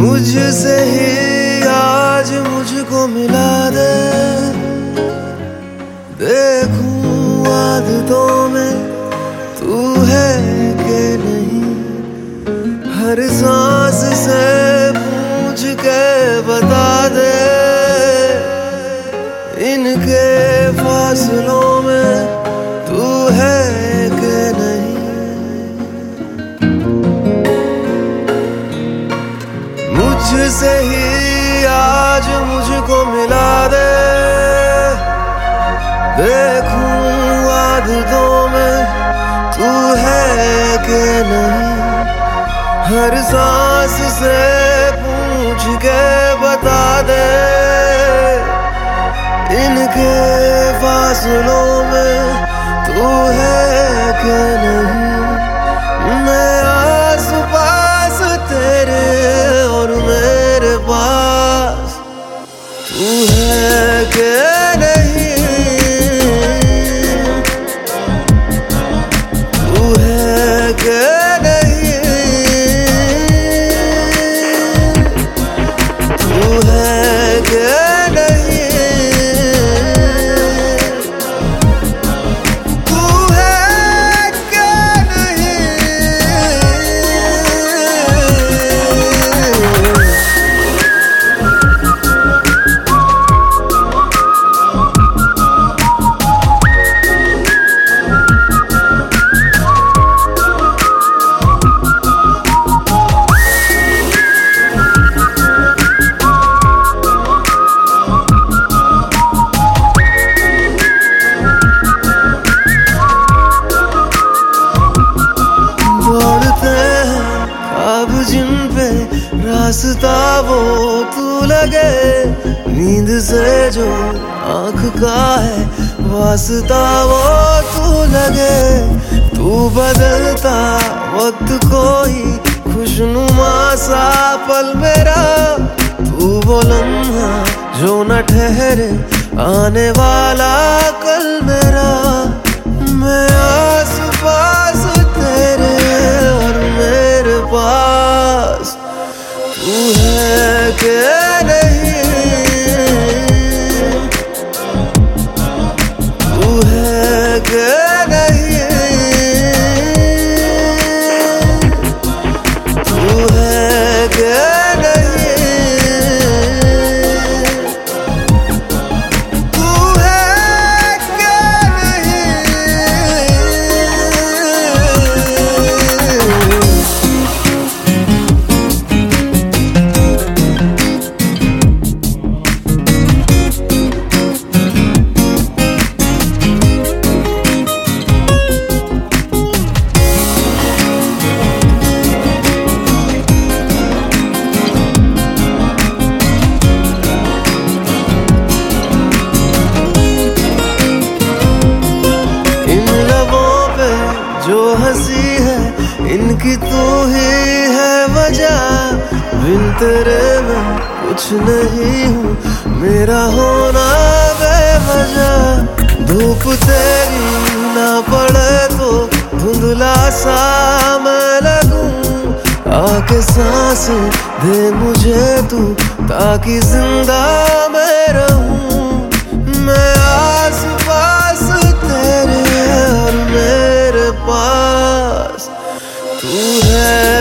मुझसे ही आज मुझको मिला दे। देखूँ आदतों में तू है के नहीं। हर सांस मुझसे ही आज मुझको मिला दे। देखूँ आदतों में तू है के नहीं। हर सांस से पूछ के बता दे। इनके फासलों में तू है के नहीं है नींद से जो आँख का है वास्ता वो तू लगे। तू बदलता वक्त कोई खुशनुमा सा पल मेरा। तू वो लम्हा जो न ठहरे आने वाला कल मेरा। है इनकी तू ही है वजह। बिन तेरे मैं कुछ नहीं हूँ। मेरा होना बेवजह। धूप तेरी ना पड़े तो धुंधला सा मैं लगूं। आके सांस दे मुझे तू, ताकि ज़िंदा मैं रहूँ। है।